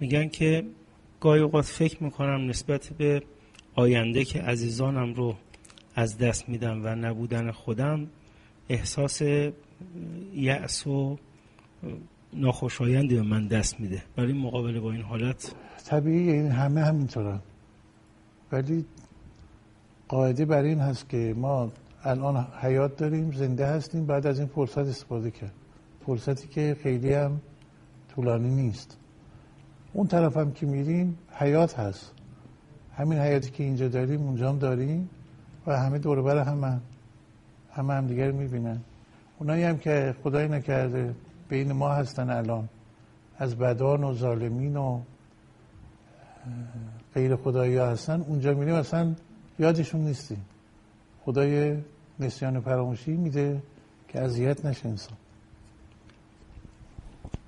میگن که گاهی اوقات فکر می‌کنم نسبت به آینده که عزیزانم رو از دست میدم و نبودن خودم احساس یأس و ناخوشایندی به من دست میده. برای مقابله با این حالت؟ طبیعی این همه همینطورن ولی قاعده بر این هست که ما الان حیات داریم زنده هستیم بعد از این فرصت استفاده کرد. فرصتی که خیلی هم طولانی نیست. اون طرف هم که میریم حیات هست. همین حیاتی که اینجا داریم اونجا هم داریم و همه دور بر هم همه هم دیگر می‌بینن. اونایی هم که خدای نکرده بین ما هستن الان. از بدان و ظالمین و غیر خدایی هستن. اونجا میریم اصلا یادشون نیستیم. خدای نسیان فراموشی میده که اذیت نشه انسان.